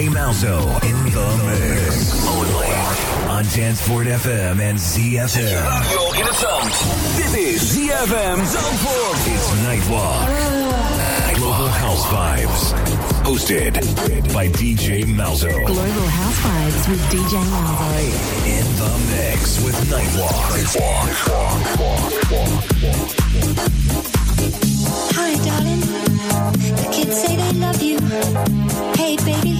DJ Malzo in the mix. Only on Danceport FM and ZFM. Radio in het zand. Dit is ZFM Zandvoort. It's Nightwalk. Global House Vibes. Hosted by DJ Malzo. Global House Vibes with DJ Malzo. In the mix with Nightwalk. Hi, darling. The kids say they love you. Hey, baby.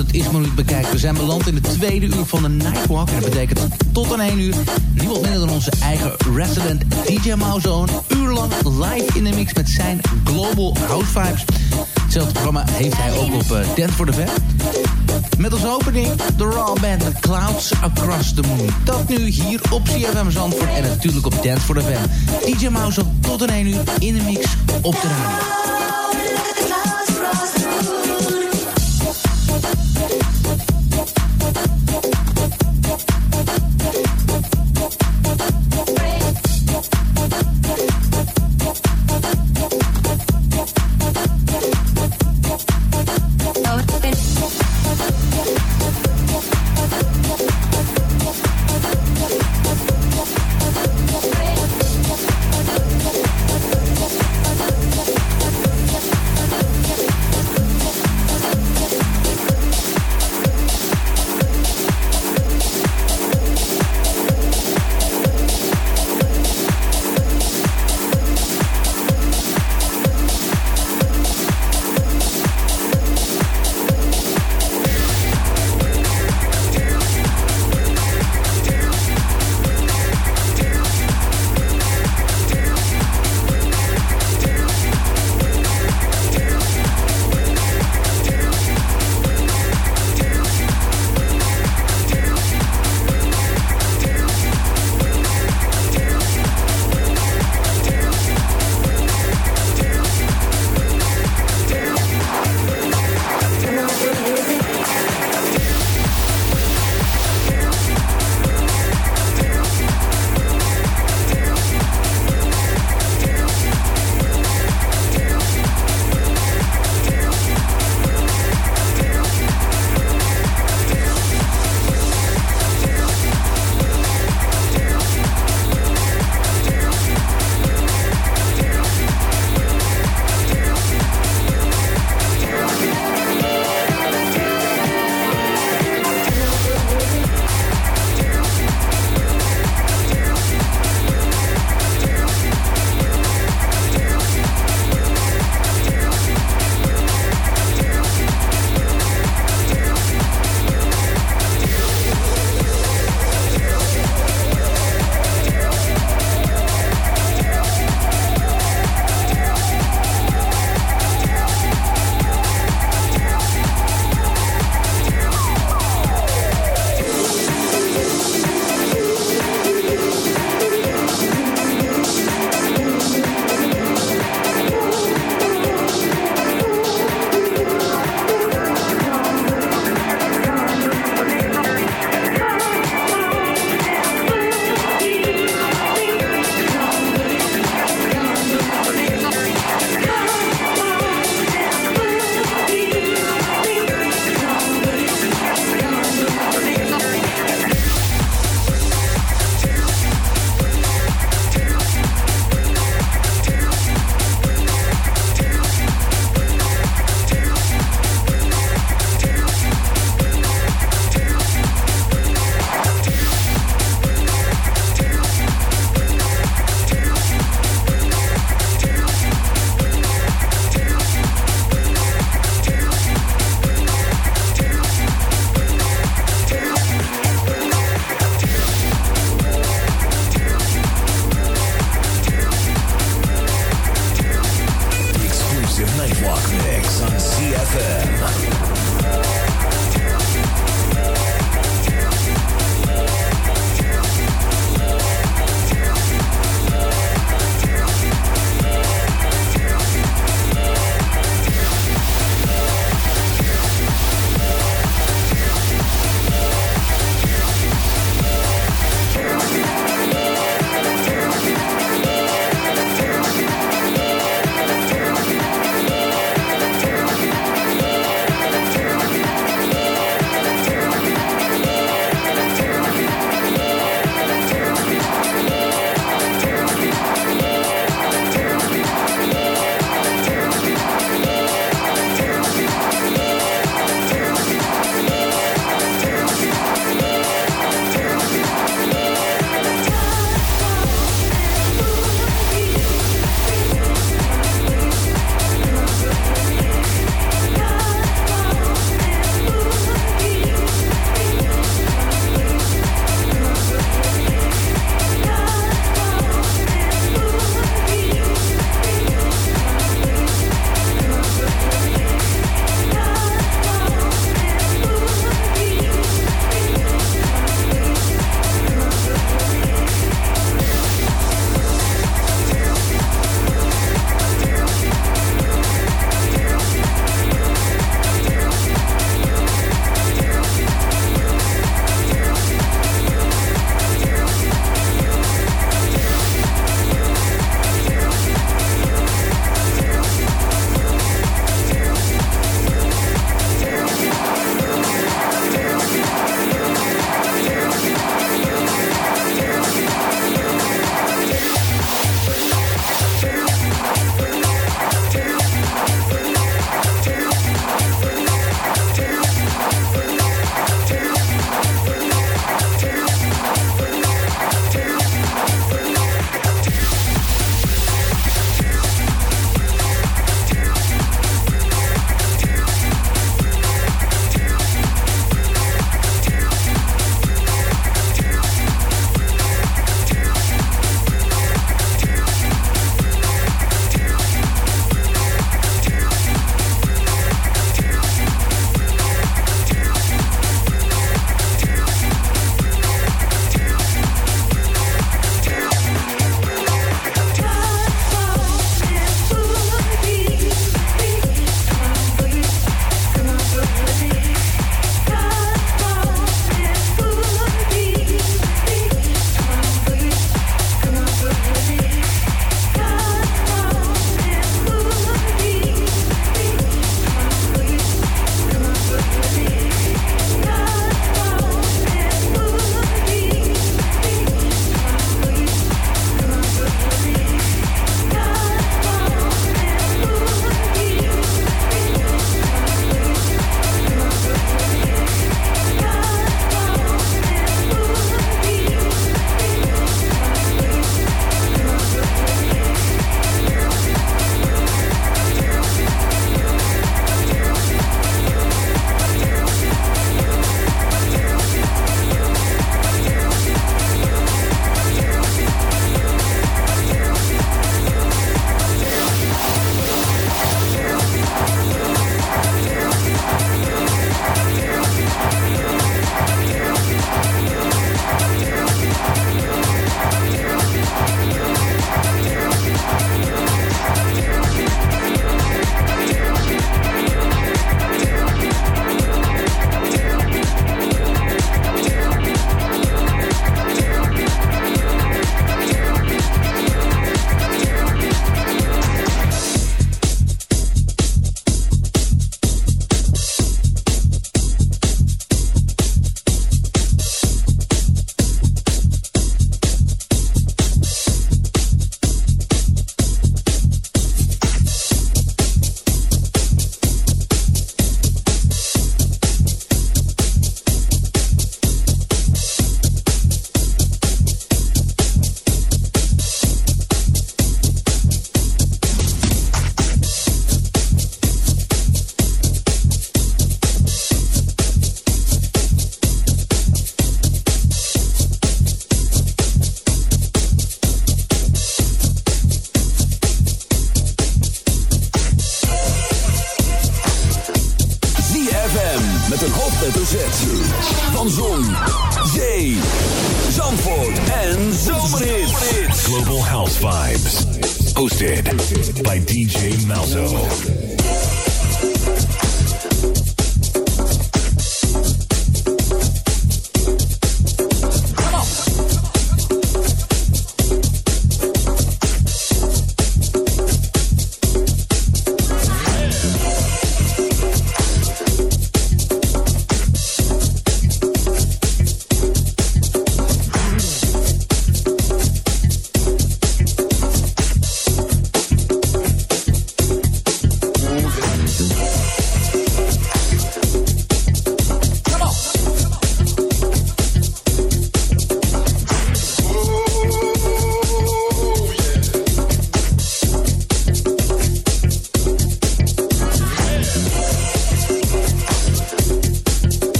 is maar nu bekijken. We zijn beland in de tweede uur van de Nightwalk. En dat betekent tot een 1 uur niemand minder dan onze eigen resident DJ Mauzone. Een uur lang live in de mix met zijn Global House Vibes. Hetzelfde programma heeft hij ook op uh, Dance for the Vet. Met als opening de Raw Band Clouds Across the Moon. Dat nu hier op CFM Zandvoort en natuurlijk op Dance for the Vet. DJ Mauzone tot een 1 uur in de mix op de radio.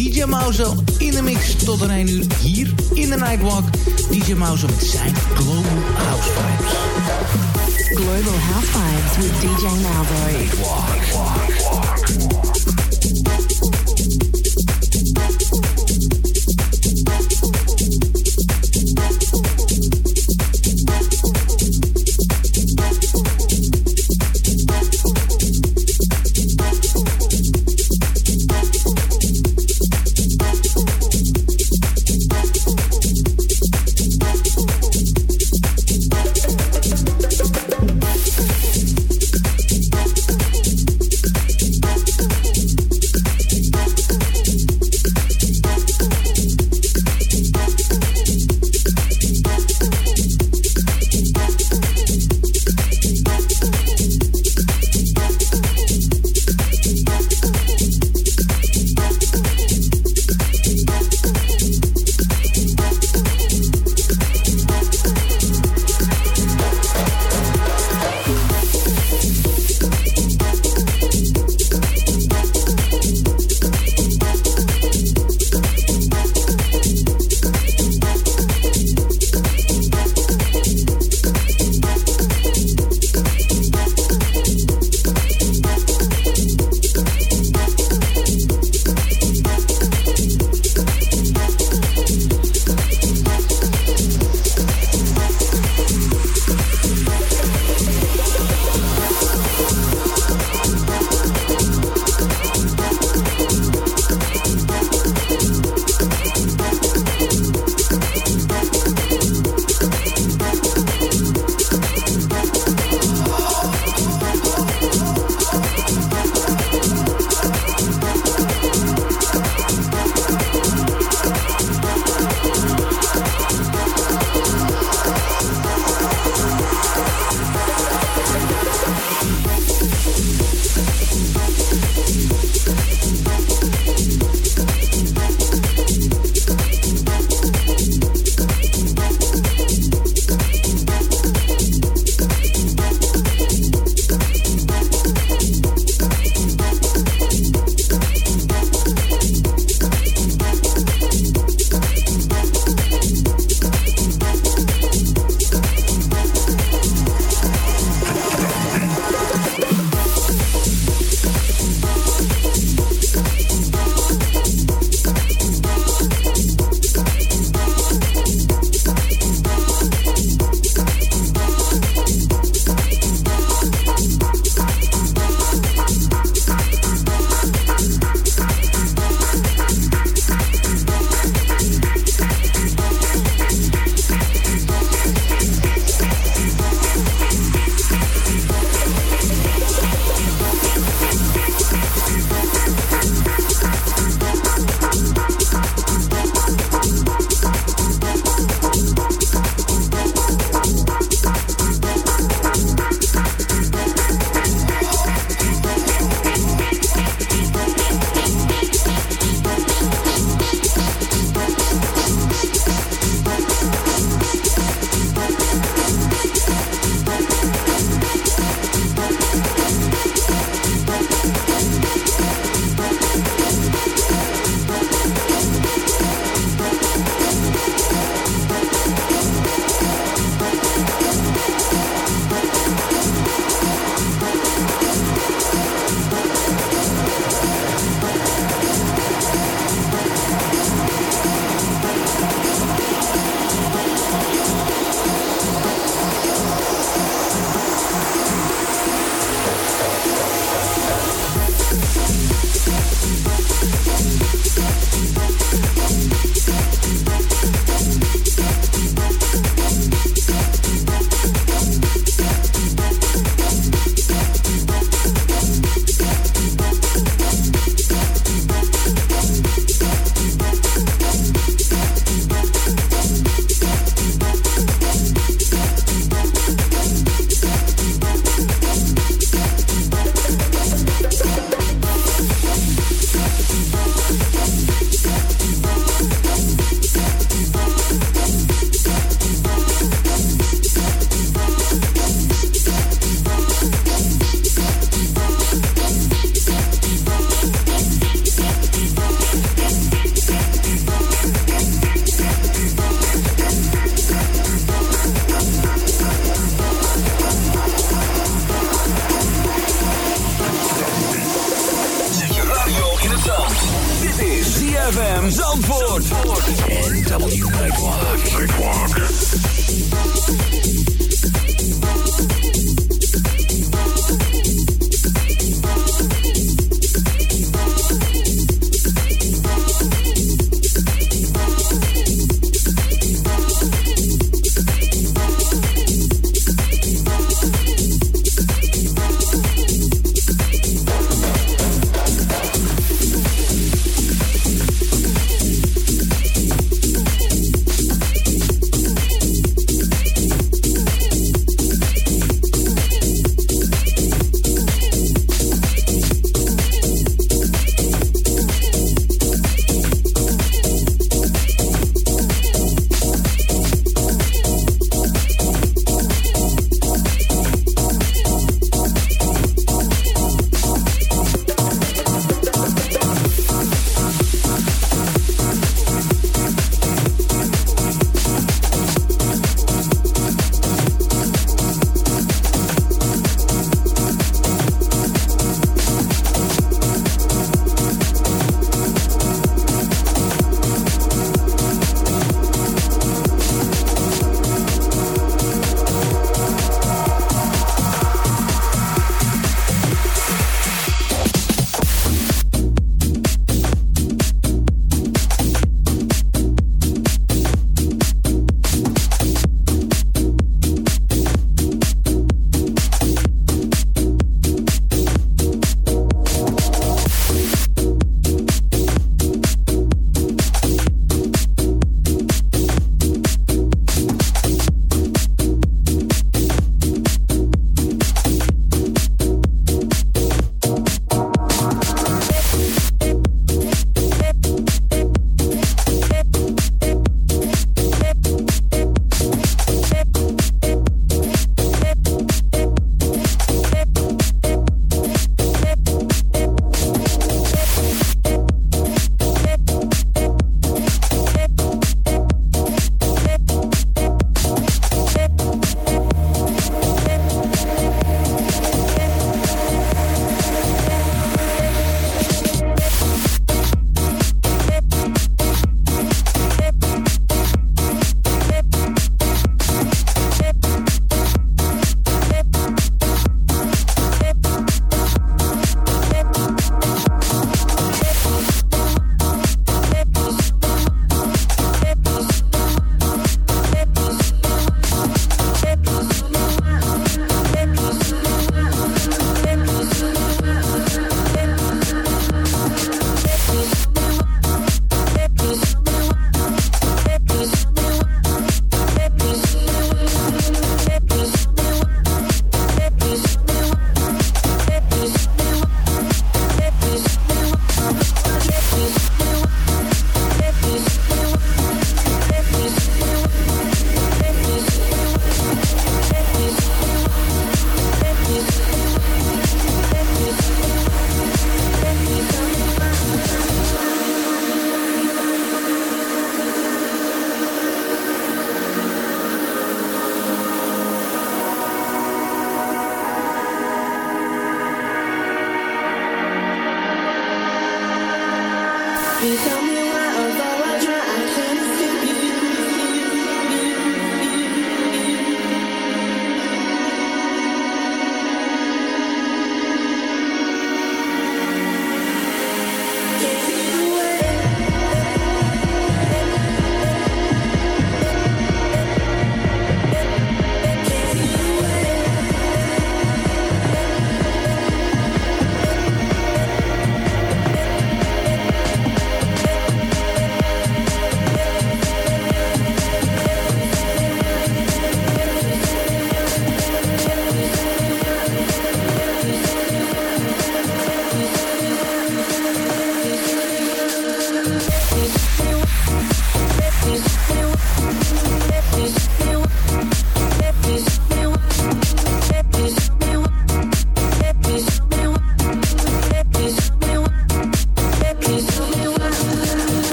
DJ Mouse in de mix tot een 1 uur hier in de Nightwalk. DJ Mouse met zijn Global House Vibes. Global House Vibes with DJ Malvo. Nightwalk.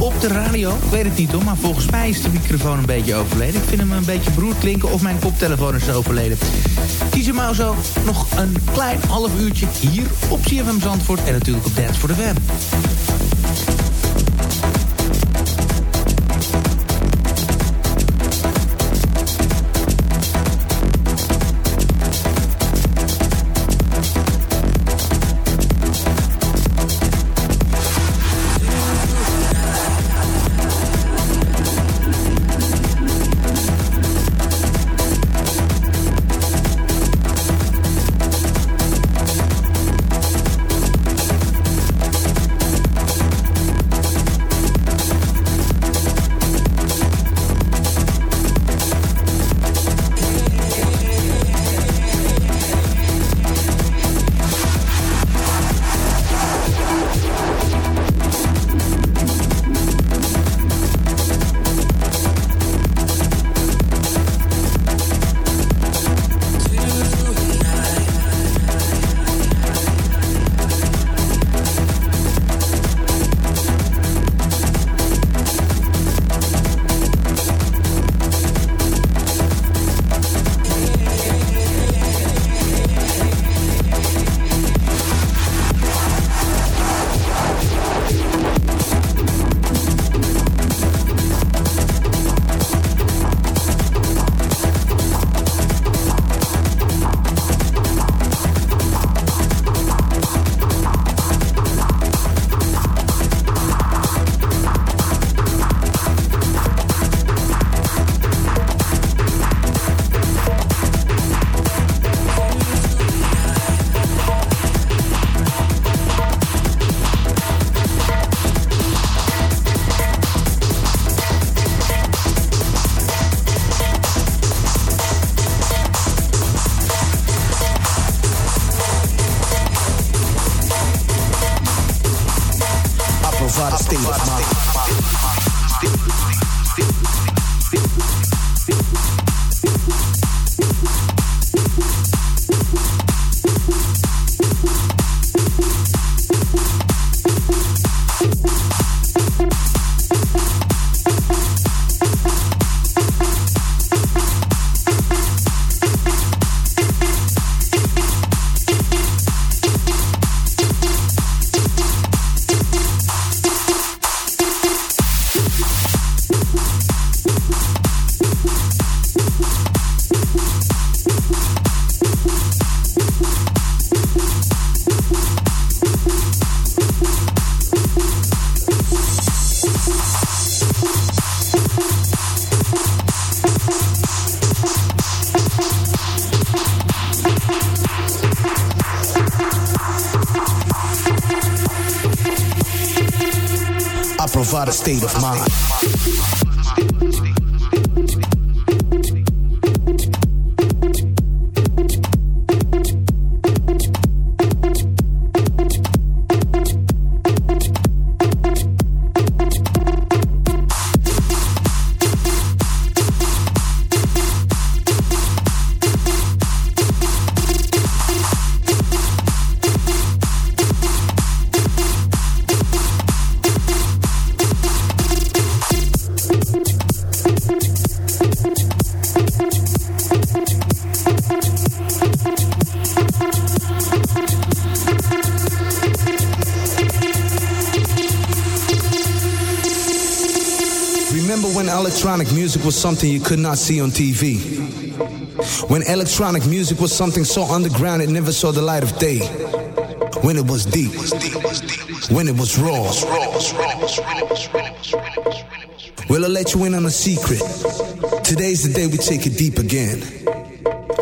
Op de radio. Ik weet het niet hoor, maar volgens mij is de microfoon een beetje overleden. Ik vind hem een beetje broer klinken of mijn koptelefoon is overleden. Hem zo nog een klein half uurtje hier op CFM Zandvoort. En natuurlijk op Dance voor de Web. Was something you could not see on TV. When electronic music was something so underground it never saw the light of day. when it was deep, when it was raw. Well, I'll let you in on a secret. Today's the day we take it deep again.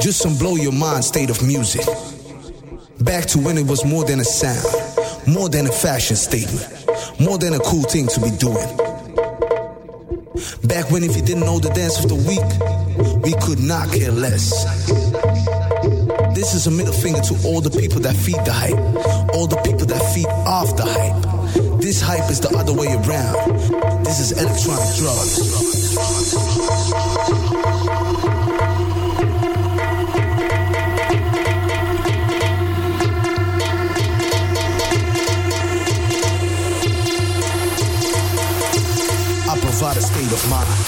Just some blow your mind state of music. Back to when it was more than a sound, more than a fashion statement, more than a cool thing to be doing. Back when if you didn't know the dance of the week, we could not care less. This is a middle finger to all the people that feed the hype, all the people that feed off the hype. This hype is the other way around. This is electronic drugs. mine.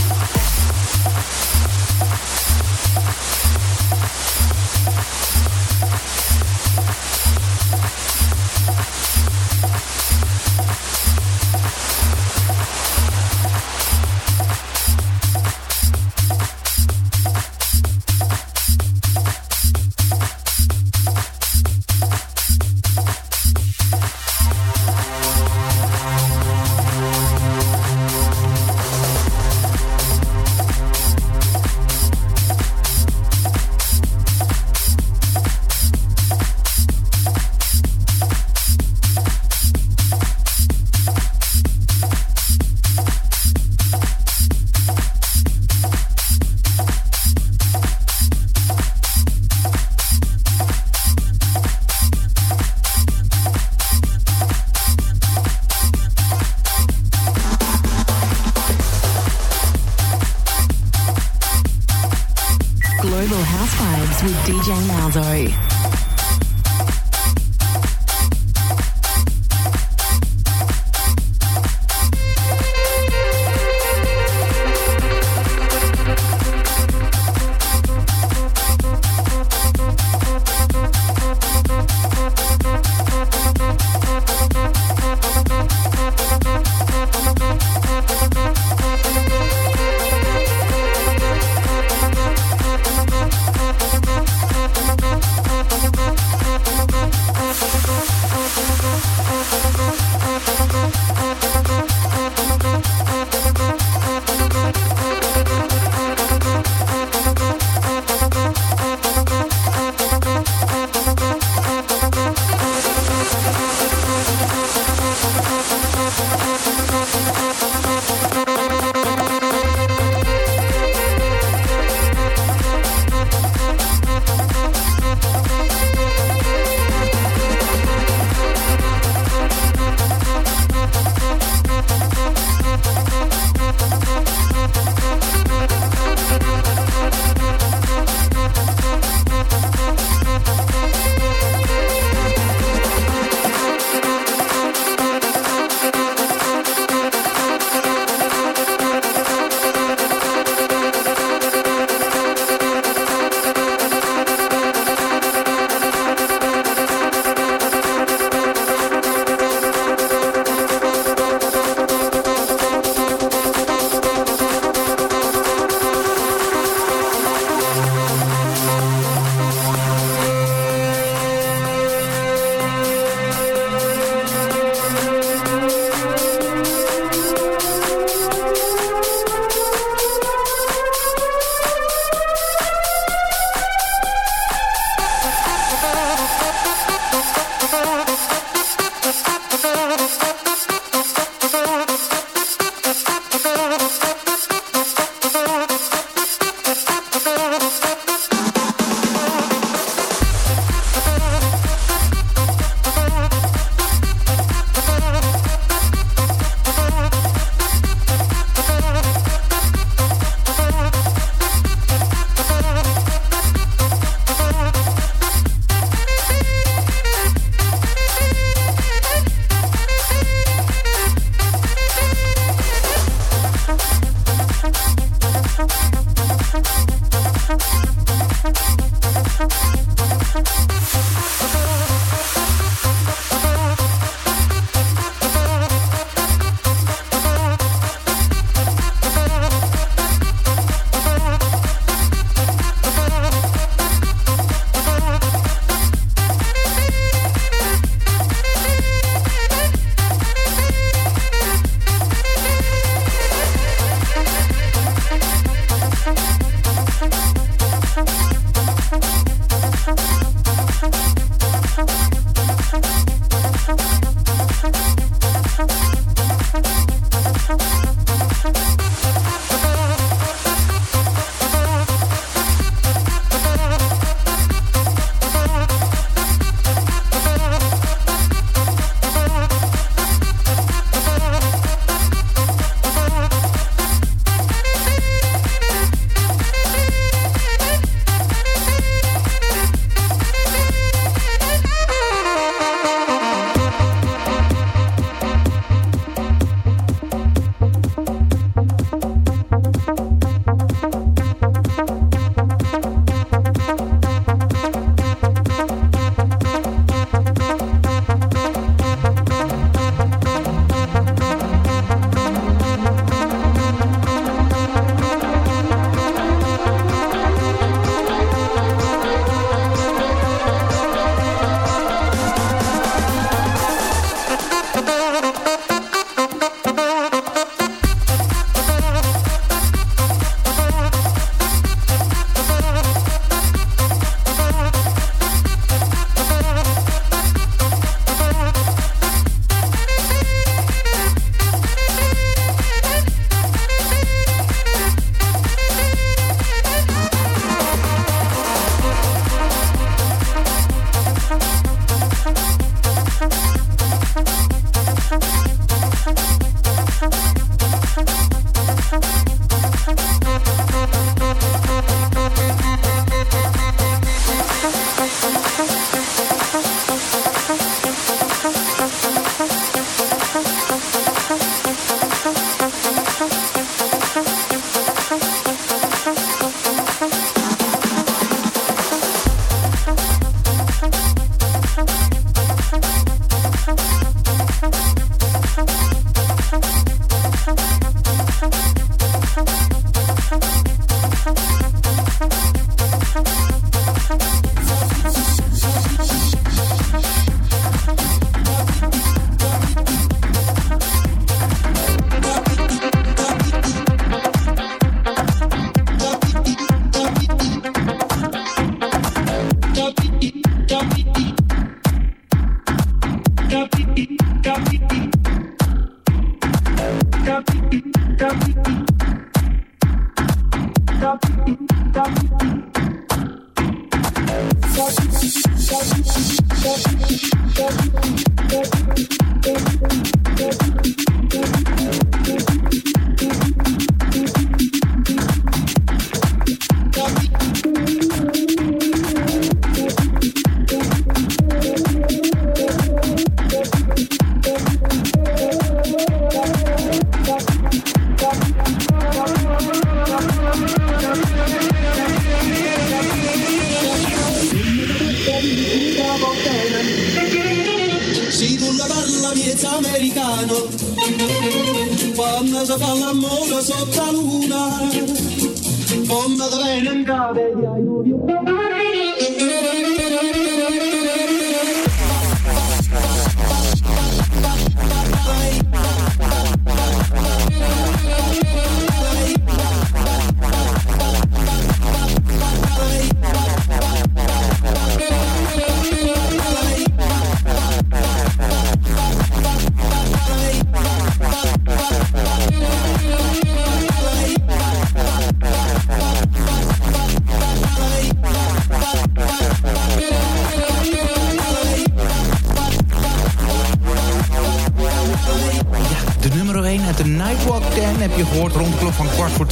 trenen caderia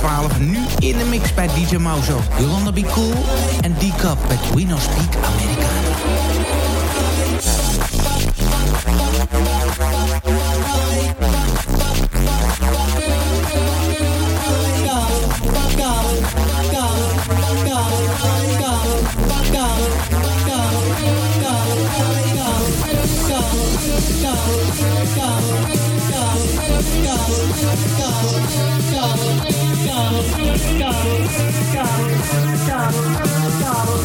12. Nu in de mix bij DJ Mauzo. Yolanda Be Cool en D-Cup met We No Speak America.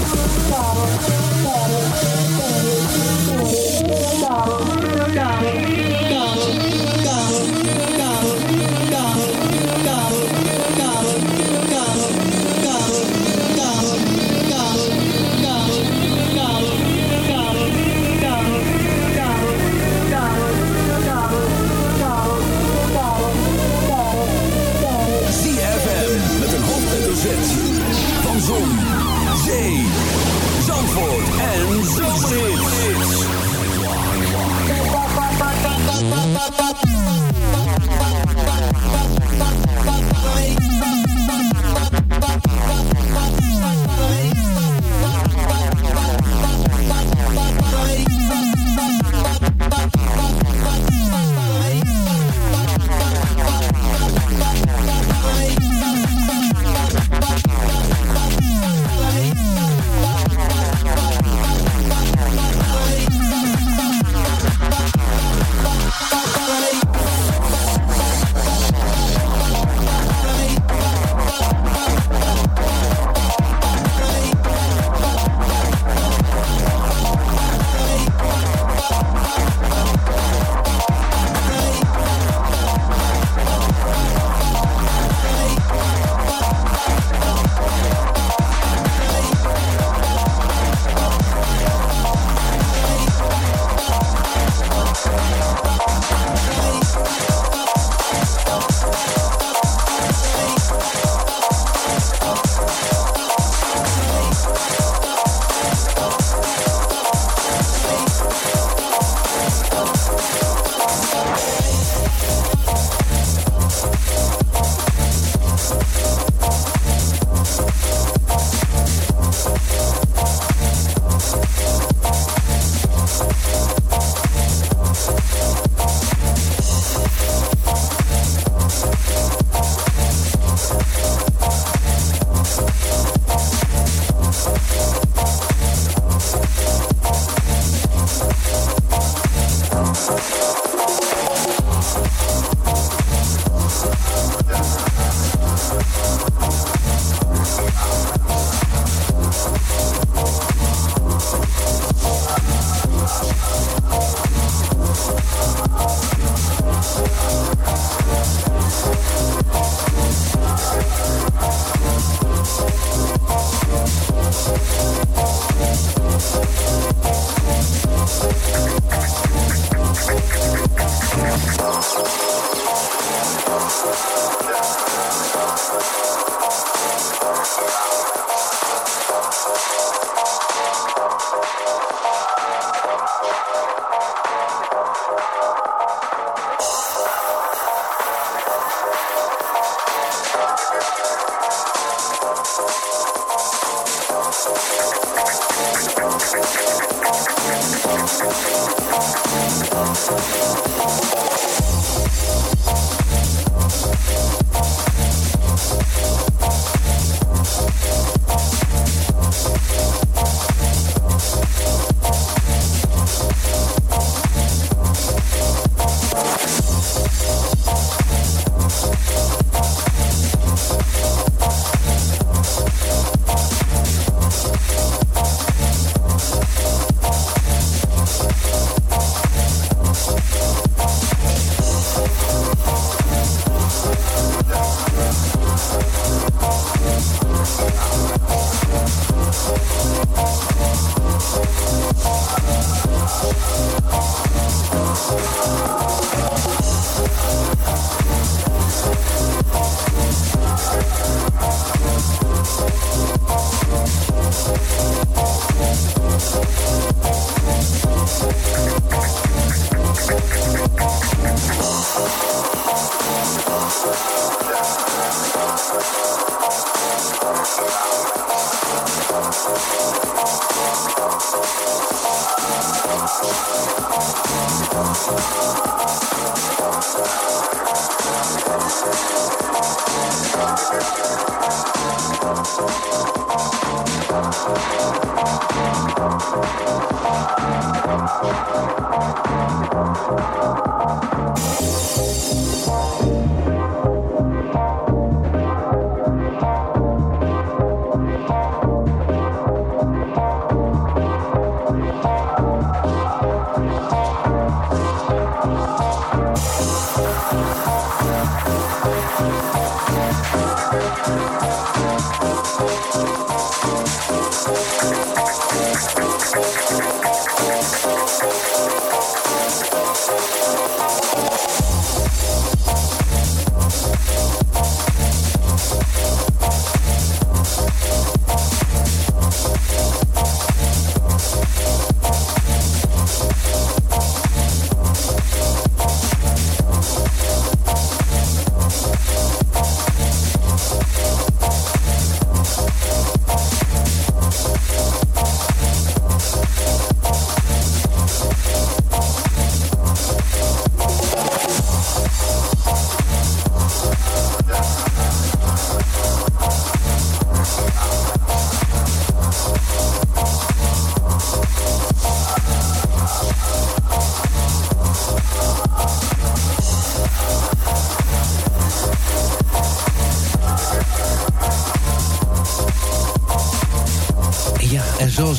Bye. ba ba ba Thank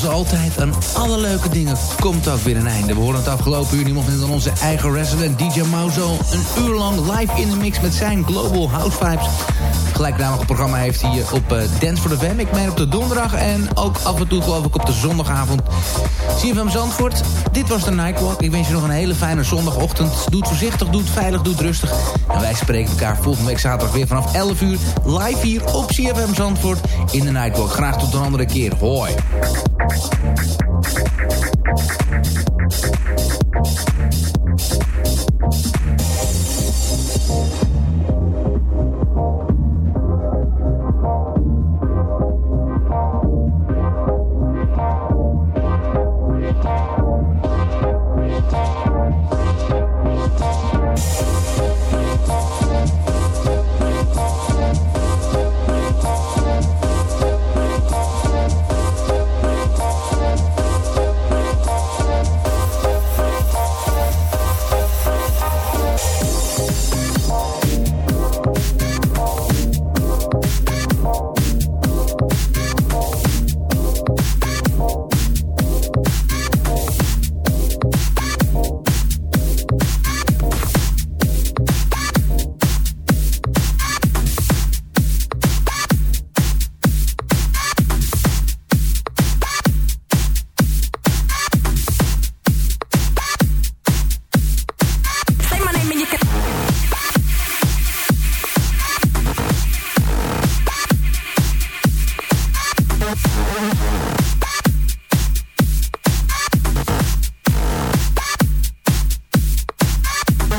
altijd aan alle leuke dingen komt ook weer een einde. We horen het afgelopen uur niemand dan onze eigen resident DJ Mauzo... een uur lang live in de mix met zijn Global House Vibes. Gelijknamige programma heeft hij eh, op uh, Dance for the Fam. Ik meen op de donderdag en ook af en toe geloof ik op de zondagavond. CFM Zandvoort, dit was de Nightwalk. Ik wens je nog een hele fijne zondagochtend. Doe voorzichtig, doe veilig, doe rustig. En wij spreken elkaar volgende week zaterdag weer vanaf 11 uur... live hier op CFM Zandvoort in de Nightwalk. Graag tot een andere keer. Hoi.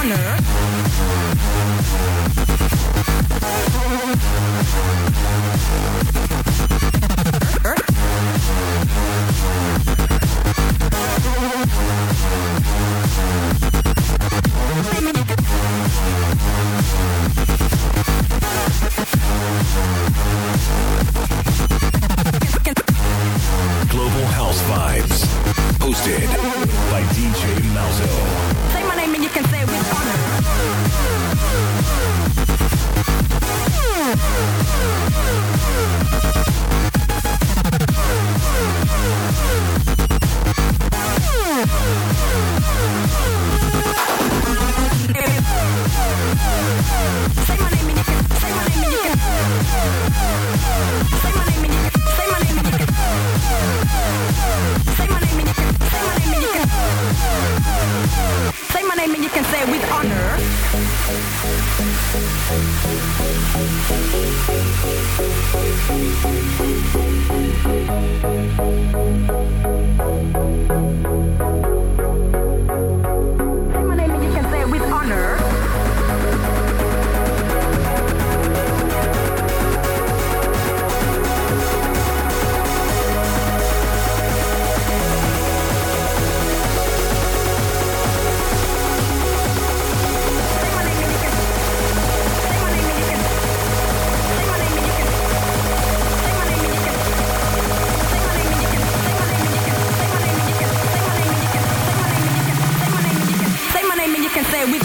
honor. can say we.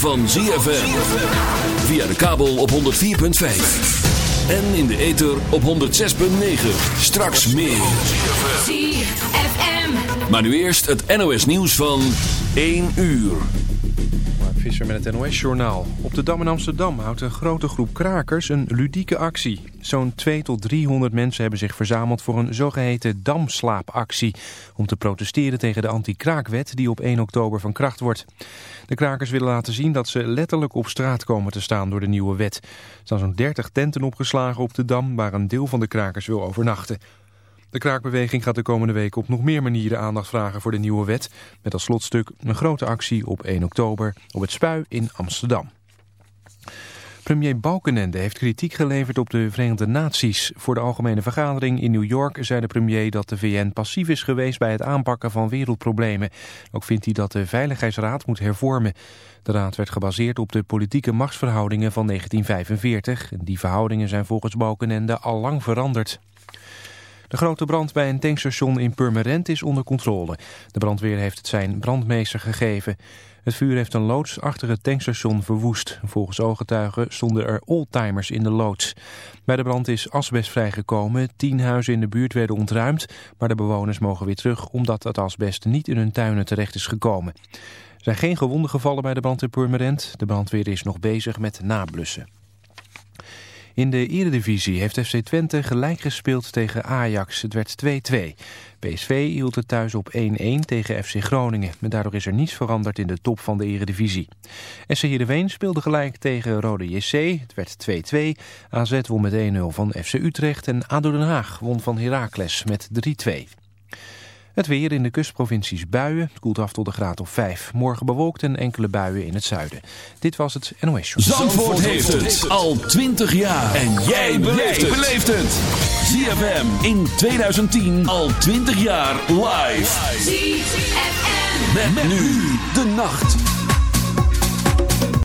Van ZFM. Via de kabel op 104.5. En in de ether op 106.9. Straks meer. ZFM. Maar nu eerst het NOS nieuws van 1 uur. Mark Visser met het NOS-journaal. Op de Dam in Amsterdam houdt een grote groep krakers een ludieke actie. Zo'n 2 tot 300 mensen hebben zich verzameld voor een zogeheten damslaapactie... om te protesteren tegen de anti-kraakwet die op 1 oktober van kracht wordt. De krakers willen laten zien dat ze letterlijk op straat komen te staan door de nieuwe wet. Er staan zo'n 30 tenten opgeslagen op de Dam waar een deel van de krakers wil overnachten. De kraakbeweging gaat de komende week op nog meer manieren aandacht vragen voor de nieuwe wet. Met als slotstuk een grote actie op 1 oktober op het Spui in Amsterdam. Premier Balkenende heeft kritiek geleverd op de Verenigde Naties. Voor de Algemene Vergadering in New York zei de premier dat de VN passief is geweest bij het aanpakken van wereldproblemen. Ook vindt hij dat de Veiligheidsraad moet hervormen. De raad werd gebaseerd op de politieke machtsverhoudingen van 1945. Die verhoudingen zijn volgens Balkenende al lang veranderd. De grote brand bij een tankstation in Purmerend is onder controle. De brandweer heeft het zijn brandmeester gegeven. Het vuur heeft een loods achter het tankstation verwoest. Volgens ooggetuigen stonden er oldtimers in de loods. Bij de brand is asbest vrijgekomen. Tien huizen in de buurt werden ontruimd. Maar de bewoners mogen weer terug omdat het asbest niet in hun tuinen terecht is gekomen. Er zijn geen gewonden gevallen bij de brand in Purmerend. De brandweer is nog bezig met nablussen. In de Eredivisie heeft FC Twente gelijk gespeeld tegen Ajax. Het werd 2-2. PSV hield het thuis op 1-1 tegen FC Groningen. Maar daardoor is er niets veranderd in de top van de Eredivisie. SC Heerenveen speelde gelijk tegen Rode JC. Het werd 2-2. AZ won met 1-0 van FC Utrecht. En ADO Den Haag won van Heracles met 3-2. Het weer in de kustprovincies buien. Het koelt af tot de graad of 5. Morgen bewolkt en enkele buien in het zuiden. Dit was het NOS Show. Zandvoort heeft het al 20 jaar. En jij beleeft het. ZFM in 2010 al 20 jaar live. ZFM. Met, met nu de nacht.